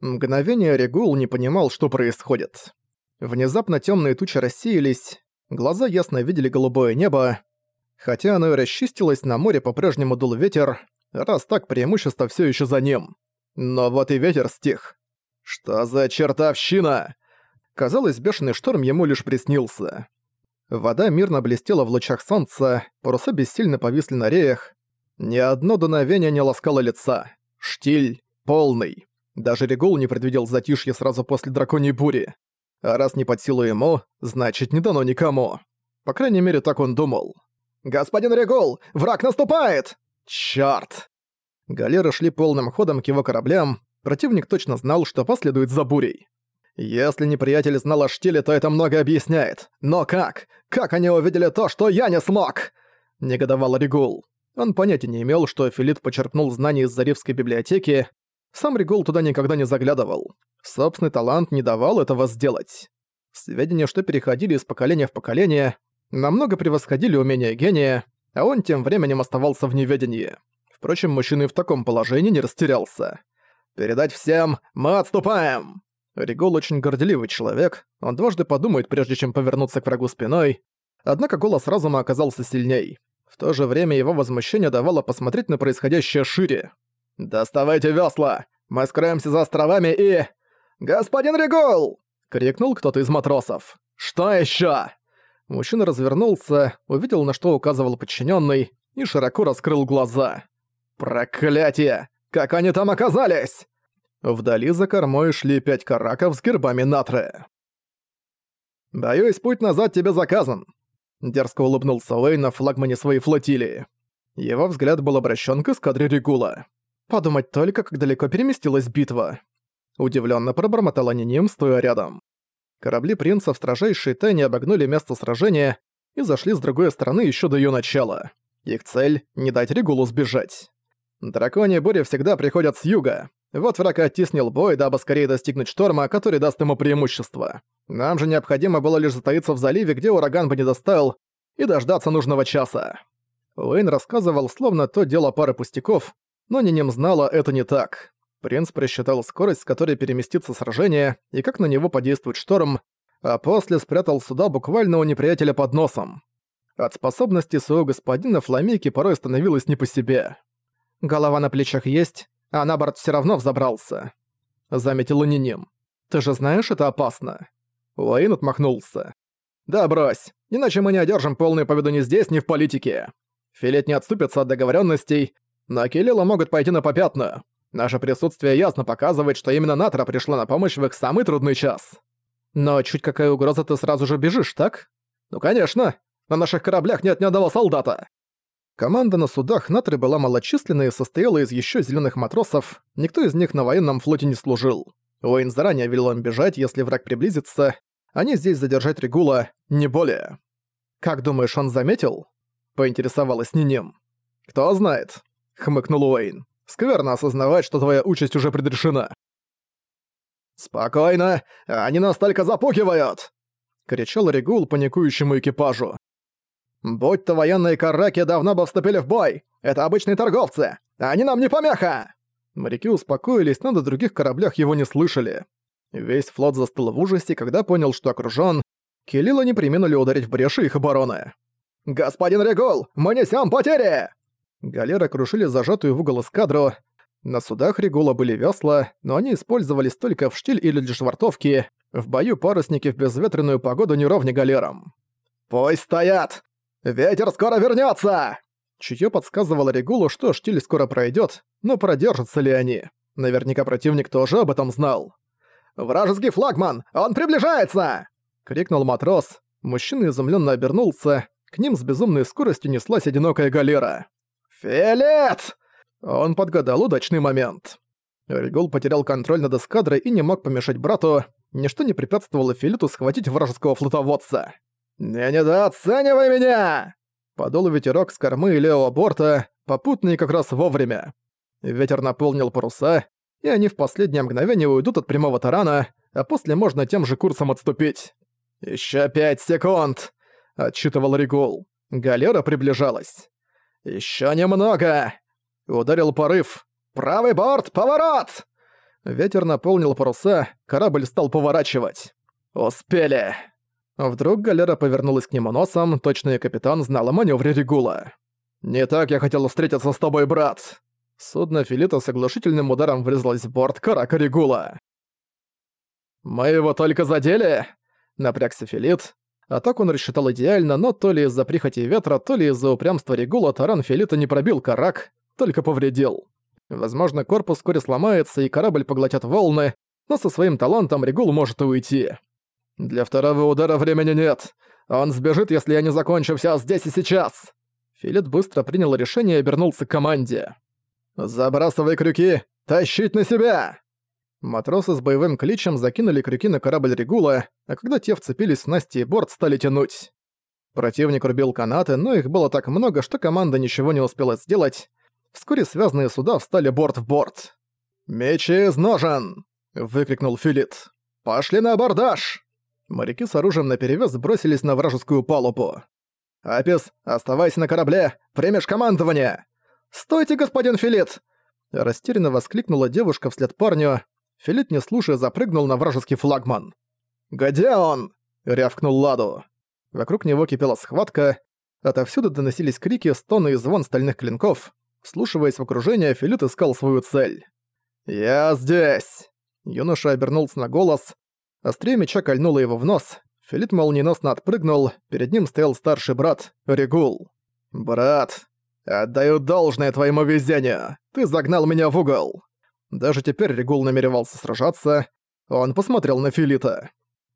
Мгновение Регул не понимал, что происходит. Внезапно темные тучи рассеялись, глаза ясно видели голубое небо. Хотя оно и расчистилось, на море по-прежнему дул ветер, раз так преимущество все еще за ним. Но вот и ветер стих. Что за чертовщина? Казалось, бешеный шторм ему лишь приснился. Вода мирно блестела в лучах солнца, паруса бессильно повисли на реях. Ни одно дуновение не ласкало лица. Штиль полный. Даже Регул не предвидел затишье сразу после драконьей бури. А раз не под силу ему, значит не дано никому. По крайней мере, так он думал. «Господин Регул! Враг наступает!» «Чёрт!» Галеры шли полным ходом к его кораблям, противник точно знал, что последует за бурей. Если неприятель знал о штиле, то это много объясняет. Но как? Как они увидели то, что я не смог? Негодовал Регул. Он понятия не имел, что Филит почерпнул знания из Заривской библиотеки. Сам Регул туда никогда не заглядывал. Собственный талант не давал этого сделать. Сведения, что переходили из поколения в поколение, намного превосходили умения гения, а он тем временем оставался в неведении. Впрочем, мужчина и в таком положении не растерялся. «Передать всем, мы отступаем!» Ригол очень горделивый человек, он дважды подумает, прежде чем повернуться к врагу спиной, однако голос разума оказался сильней. В то же время его возмущение давало посмотреть на происходящее шире. «Доставайте весла! Мы скроемся за островами и...» «Господин Ригол!» — крикнул кто-то из матросов. «Что еще? Мужчина развернулся, увидел, на что указывал подчиненный, и широко раскрыл глаза. «Проклятие! Как они там оказались?» Вдали за кормой шли пять караков с гербами Натры. «Боюсь, путь назад тебе заказан», — дерзко улыбнулся Уэйн на флагмане своей флотилии. Его взгляд был обращен к эскадре Регула. Подумать только, как далеко переместилась битва. Удивленно пробормотал Аниним, стоя рядом. Корабли принца в строжайшей тайне обогнули место сражения и зашли с другой стороны еще до ее начала. Их цель — не дать Регулу сбежать. Драконьи бури всегда приходят с юга, вот враг оттеснил бой, дабы скорее достигнуть шторма, который даст ему преимущество. Нам же необходимо было лишь затаиться в заливе, где ураган бы не достал, и дождаться нужного часа. Уэйн рассказывал, словно то дело пары пустяков, но Нинем знала, это не так. Принц просчитал скорость, с которой переместится сражение, и как на него подействует шторм, а после спрятал суда буквально у неприятеля под носом. От способности своего господина Фламейки порой становилось не по себе. Голова на плечах есть, а на борт всё равно взобрался», — заметил Ниним. «Ты же знаешь, это опасно». Уэйн отмахнулся. «Да брось, иначе мы не одержим полную победу ни здесь, ни в политике. Филет не отступится от договоренностей, но Келила могут пойти на попятную. Наше присутствие ясно показывает, что именно Натра пришла на помощь в их самый трудный час. Но чуть какая угроза, ты сразу же бежишь, так? Ну конечно, на наших кораблях нет ни одного солдата. Команда на судах Натры была малочисленной и состояла из еще зеленых матросов, никто из них на военном флоте не служил. Уэйн заранее велел им бежать, если враг приблизится, они здесь задержать Регула, не более. «Как думаешь, он заметил?» — поинтересовалась Нинем. «Кто знает», — хмыкнул Уэйн. «Скверно осознавать, что твоя участь уже предрешена». «Спокойно, они нас только запугивают!» — кричал Регул паникующему экипажу. Будь то военные караки, давно бы вступили в бой! Это обычные торговцы! Они нам не помеха!» Моряки успокоились, но на других кораблях его не слышали. Весь флот застыл в ужасе, когда понял, что окружён. Келила не применули ударить в бреши их обороны. «Господин Регул, мы несём потери!» Галеры крушили зажатую в угол эскадру. На судах Регула были весла, но они использовались только в штиль или для швартовки. В бою парусники в безветренную погоду не ровни галерам. «Пусть стоят! «Ветер скоро вернется! Чутье подсказывало Регулу, что штиль скоро пройдет, но продержатся ли они? Наверняка противник тоже об этом знал. «Вражеский флагман! Он приближается!» — крикнул матрос. Мужчина изумленно обернулся. К ним с безумной скоростью неслась одинокая галера. «Филет!» Он подгадал удачный момент. Регул потерял контроль над эскадрой и не мог помешать брату. Ничто не препятствовало Филету схватить вражеского флотоводца. «Не недооценивай меня!» Подул ветерок с кормы левого борта, попутный как раз вовремя. Ветер наполнил паруса, и они в последнее мгновение уйдут от прямого тарана, а после можно тем же курсом отступить. «Ещё пять секунд!» — отчитывал Ригул. Галера приближалась. «Ещё немного!» — ударил порыв. «Правый борт, поворот!» Ветер наполнил паруса, корабль стал поворачивать. «Успели!» Вдруг галера повернулась к нему носом, точно и капитан знал о маневре Регула. «Не так я хотел встретиться с тобой, брат!» Судно Филита с оглушительным ударом врезалось в борт карака Регула. «Мы его только задели?» Напрягся Филит. А так он рассчитал идеально, но то ли из-за прихоти ветра, то ли из-за упрямства Регула таран Филита не пробил карак, только повредил. Возможно, корпус вскоре сломается и корабль поглотят волны, но со своим талантом Регул может уйти. Для второго удара времени нет. Он сбежит, если я не закончу всё здесь и сейчас. Филит быстро принял решение и обернулся к команде. «Забрасывай крюки! Тащить на себя!» Матросы с боевым кличем закинули крюки на корабль Регула, а когда те вцепились в Насти и борт, стали тянуть. Противник рубил канаты, но их было так много, что команда ничего не успела сделать. Вскоре связанные суда встали борт в борт. «Мечи из ножен!» — выкрикнул Филит. «Пошли на абордаж!» Моряки с оружием наперевес бросились на вражескую палубу. «Апис, оставайся на корабле! Примешь командование!» «Стойте, господин Филит!» Растерянно воскликнула девушка вслед парню. Филит, не слушая, запрыгнул на вражеский флагман. «Где он?» — рявкнул Ладу. Вокруг него кипела схватка. Отовсюду доносились крики, стоны и звон стальных клинков. Вслушиваясь в окружение, Филит искал свою цель. «Я здесь!» Юноша обернулся на голос. Острее меча кольнуло его в нос. Филит молниеносно отпрыгнул, перед ним стоял старший брат, Регул. «Брат, отдаю должное твоему везению. Ты загнал меня в угол». Даже теперь Регул намеревался сражаться. Он посмотрел на Филита.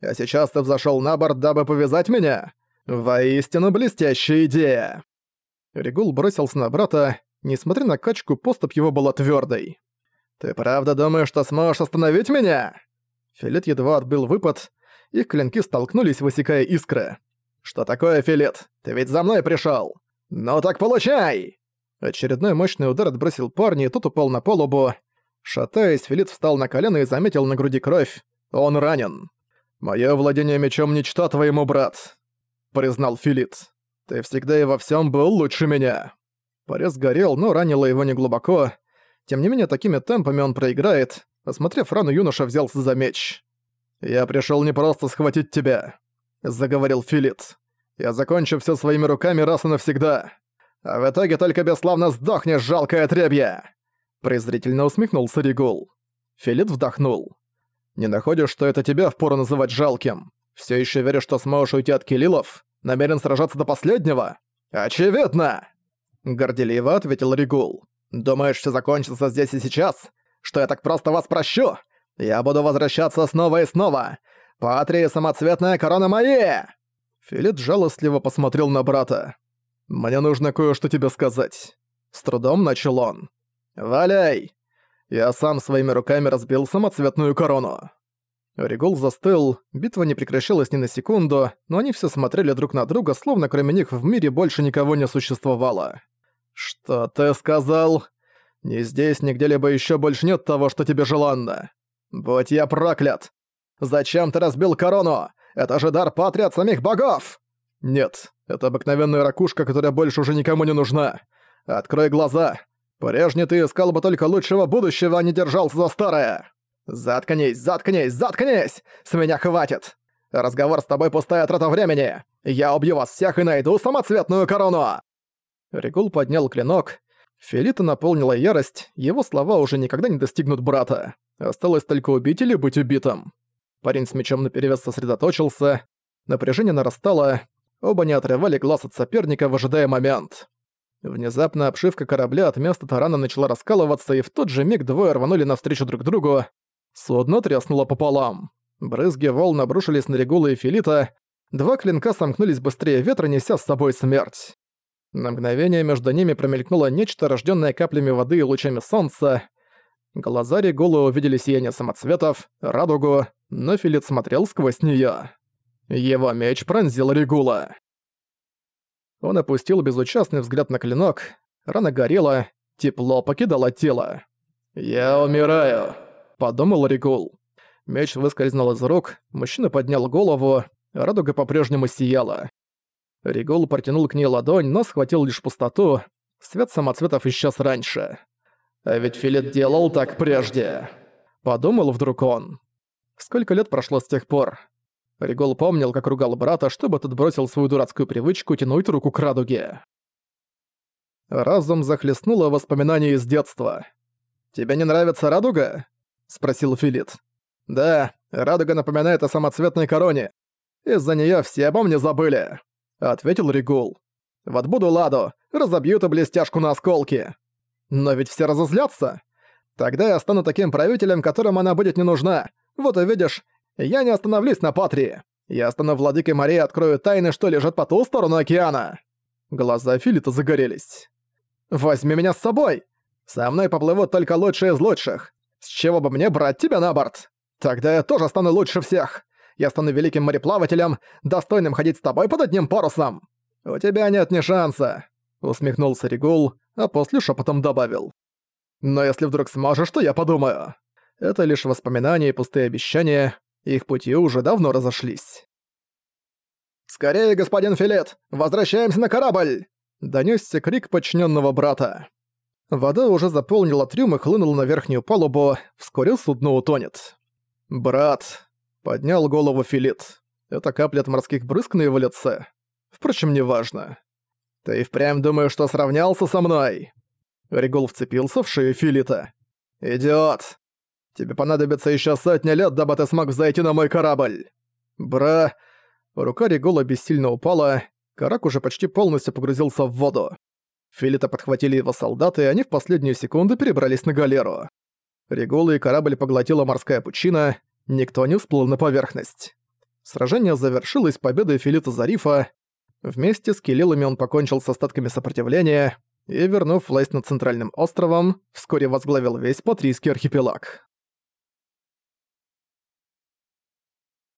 «А сейчас ты взошёл на борт, дабы повязать меня? Воистину блестящая идея!» Регул бросился на брата. Несмотря на качку, поступ его была твёрдой. «Ты правда думаешь, что сможешь остановить меня?» Филет едва отбил выпад, их клинки столкнулись, высекая искры. «Что такое, Филет? Ты ведь за мной пришёл! Ну так получай!» Очередной мощный удар отбросил парня, и тот упал на полубу. Шатаясь, Филит встал на колено и заметил на груди кровь. Он ранен. «Моё владение мечом не чта твоему, брат», — признал Филит. «Ты всегда и во всём был лучше меня». Порез горел, но ранило его неглубоко. Тем не менее, такими темпами он проиграет. Осмотрев рану, юноша взялся за меч. «Я пришёл не просто схватить тебя», — заговорил Филит. «Я закончу всё своими руками раз и навсегда. А в итоге только бесславно сдохнешь, жалкое отребье!» Презрительно усмехнулся Ригул. Филит вдохнул. «Не находишь, что это тебя впору называть жалким? Все еще веришь, что сможешь уйти от килилов? Намерен сражаться до последнего? Очевидно!» Горделиво ответил Ригул. «Думаешь, все закончится здесь и сейчас? Что я так просто вас прощу? Я буду возвращаться снова и снова! Патрия самоцветная корона мои!» Филит жалостливо посмотрел на брата. «Мне нужно кое-что тебе сказать». С трудом начал он. «Валяй!» Я сам своими руками разбил самоцветную корону. Регул застыл, битва не прекращалась ни на секунду, но они все смотрели друг на друга, словно кроме них в мире больше никого не существовало. «Что ты сказал? Ни здесь, ни где-либо еще больше нет того, что тебе желанно. Будь я проклят! Зачем ты разбил корону? Это же дар патри от самих богов!» «Нет, это обыкновенная ракушка, которая больше уже никому не нужна. Открой глаза, Прежде ты искал бы только лучшего будущего, а не держался за старое. Заткнись, заткнись, заткнись! С меня хватит! Разговор с тобой пустая трата времени. Я убью вас всех и найду самоцветную корону!» Регул поднял клинок. Филита наполнила ярость, его слова уже никогда не достигнут брата. Осталось только убить или быть убитым. Парень с мечом наперевес сосредоточился. Напряжение нарастало. Оба не отрывали глаз от соперника, выжидая момент. Внезапно обшивка корабля от места тарана начала раскалываться, и в тот же миг двое рванули навстречу друг другу. Судно тряснуло пополам. Брызги волн обрушились на Регула и Филита. Два клинка сомкнулись быстрее ветра, неся с собой смерть. На мгновение между ними промелькнуло нечто, рождённое каплями воды и лучами солнца. Глаза Регула увидели сияние самоцветов, радугу, но Филит смотрел сквозь неё. Его меч пронзил Регула. Он опустил безучастный взгляд на клинок. Рана горела, тепло покидало тело. «Я умираю», — подумал Ригул. Меч выскользнул из рук, мужчина поднял голову, радуга по-прежнему сияла. Ригул протянул к ней ладонь, но схватил лишь пустоту. Свет самоцветов исчез раньше. А ведь Филет делал так прежде. подумал вдруг он. Сколько лет прошло с тех пор? Ригол помнил, как ругал брата, чтобы тот бросил свою дурацкую привычку тянуть руку к радуге. Разум захлестнуло воспоминания из детства. «Тебе не нравится радуга?» — спросил Филит. «Да, радуга напоминает о самоцветной короне. Из-за неё все обо мне забыли», — ответил Ригул. «Вот буду ладу, разобью эту блестяшку на осколки. Но ведь все разозлятся. Тогда я стану таким правителем, которым она будет не нужна. Вот увидишь, я не остановлюсь на Патрии. Я стану владыкой морей и открою тайны, что лежат по ту сторону океана». Глаза Филита загорелись. «Возьми меня с собой! Со мной поплывут только лучшие из лучших. С чего бы мне брать тебя на борт? Тогда я тоже стану лучше всех. Я стану великим мореплавателем, достойным ходить с тобой под одним парусом. У тебя нет ни шанса», — усмехнулся Ригул, а после шепотом добавил. «Но если вдруг сможешь, то я подумаю». Это лишь воспоминания и пустые обещания, их пути уже давно разошлись. «Скорее, господин Филет! Возвращаемся на корабль!» Донёсся крик подчиненного брата. Вода уже заполнила трюм и хлынула на верхнюю палубу, вскоре судно утонет. «Брат!» — поднял голову Филит. Это капля от морских брызг на его лице. Впрочем, неважно. «Ты впрямь думаешь, что сравнялся со мной?» Ригул вцепился в шею Филита. «Идиот! Тебе понадобится еще сотня лет, дабы ты смог зайти на мой корабль!» «Бра...» Рука Ригула бессильно упала, Карак уже почти полностью погрузился в воду. Филита подхватили его солдаты, и они в последнюю секунду перебрались на галеру. Регулы и корабль поглотила морская пучина, никто не всплыл на поверхность. Сражение завершилось победой Филита Зарифа. Вместе с Келилами он покончил с остатками сопротивления и, вернув власть над Центральным островом, вскоре возглавил весь Патрийский архипелаг.